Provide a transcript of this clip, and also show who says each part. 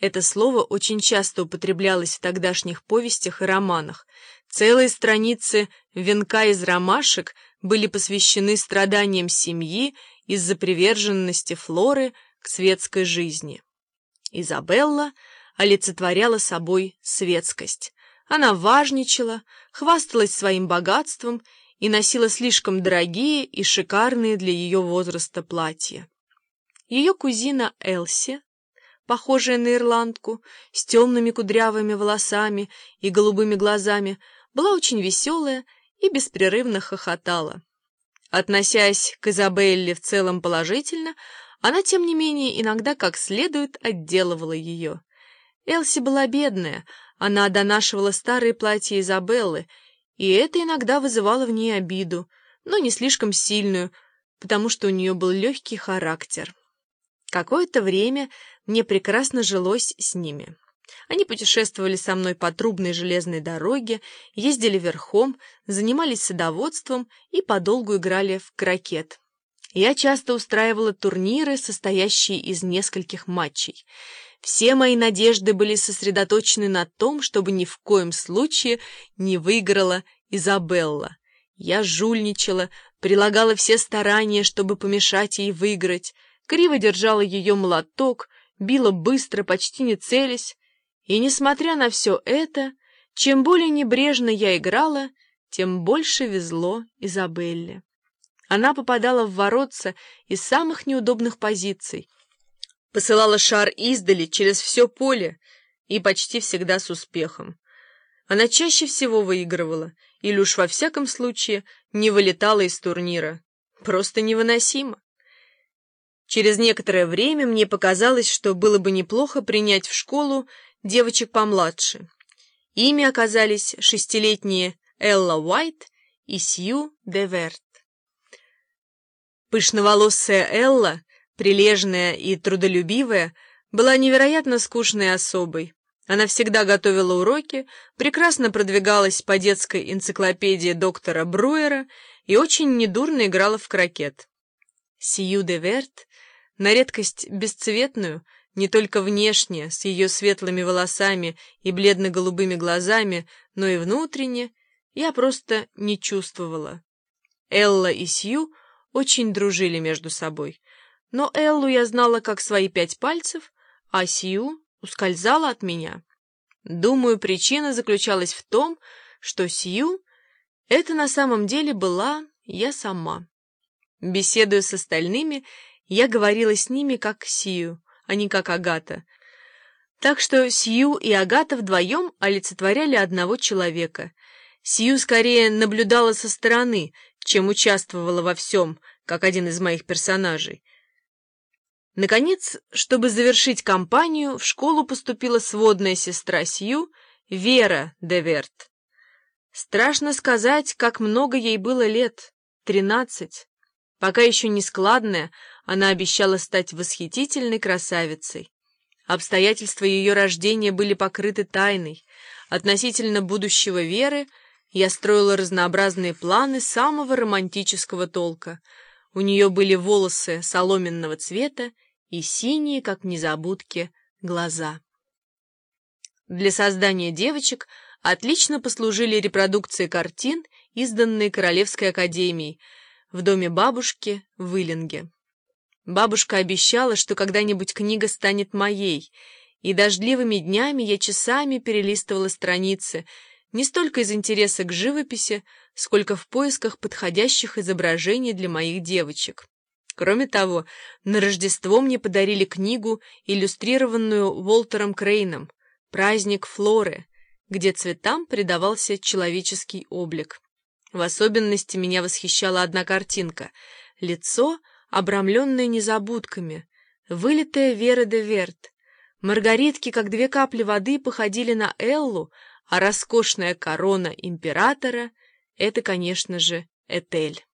Speaker 1: Это слово очень часто употреблялось в тогдашних повестях и романах. Целые страницы «Венка из ромашек» были посвящены страданиям семьи из-за приверженности Флоры к светской жизни. Изабелла олицетворяла собой светскость. Она важничала, хвасталась своим богатством и носила слишком дорогие и шикарные для ее возраста платья. Ее кузина Элси похожая на ирландку, с темными кудрявыми волосами и голубыми глазами, была очень веселая и беспрерывно хохотала. Относясь к Изабелле в целом положительно, она, тем не менее, иногда как следует отделывала ее. Элси была бедная, она донашивала старые платья Изабеллы, и это иногда вызывало в ней обиду, но не слишком сильную, потому что у нее был легкий характер. Какое-то время мне прекрасно жилось с ними. Они путешествовали со мной по трубной железной дороге, ездили верхом, занимались садоводством и подолгу играли в крокет. Я часто устраивала турниры, состоящие из нескольких матчей. Все мои надежды были сосредоточены на том, чтобы ни в коем случае не выиграла Изабелла. Я жульничала, прилагала все старания, чтобы помешать ей выиграть, криво держала ее молоток, била быстро, почти не целясь, и, несмотря на все это, чем более небрежно я играла, тем больше везло Изабелле. Она попадала в воротца из самых неудобных позиций, посылала шар издали через все поле и почти всегда с успехом. Она чаще всего выигрывала, или уж во всяком случае не вылетала из турнира. Просто невыносимо. Через некоторое время мне показалось, что было бы неплохо принять в школу девочек помладше. Ими оказались шестилетние Элла Уайт и Сью Деверт. Пышноволосая Элла, прилежная и трудолюбивая, была невероятно скучной особой. Она всегда готовила уроки, прекрасно продвигалась по детской энциклопедии доктора Бруера и очень недурно играла в крокет. Сию де Верт на редкость бесцветную, не только внешне, с ее светлыми волосами и бледно-голубыми глазами, но и внутренне, я просто не чувствовала. Элла и Сью очень дружили между собой, но Эллу я знала как свои пять пальцев, а Сью ускользала от меня. Думаю, причина заключалась в том, что Сью — это на самом деле была я сама. Беседуя с остальными, я говорила с ними как Сию, а не как Агата. Так что Сью и Агата вдвоем олицетворяли одного человека. Сью скорее наблюдала со стороны, чем участвовала во всем, как один из моих персонажей. Наконец, чтобы завершить кампанию, в школу поступила сводная сестра Сью, Вера Деверт. Страшно сказать, как много ей было лет — тринадцать. Пока еще не складная, она обещала стать восхитительной красавицей. Обстоятельства ее рождения были покрыты тайной. Относительно будущего Веры я строила разнообразные планы самого романтического толка. У нее были волосы соломенного цвета и синие, как незабудки, глаза. Для создания девочек отлично послужили репродукции картин, изданные Королевской академией, в доме бабушки в Иллинге. Бабушка обещала, что когда-нибудь книга станет моей, и дождливыми днями я часами перелистывала страницы, не столько из интереса к живописи, сколько в поисках подходящих изображений для моих девочек. Кроме того, на Рождество мне подарили книгу, иллюстрированную Уолтером Крейном «Праздник Флоры», где цветам придавался человеческий облик. В особенности меня восхищала одна картинка — лицо, обрамленное незабудками, вылитая Вера де Верт. Маргаритки, как две капли воды, походили на Эллу, а роскошная корона императора — это, конечно же, Этель.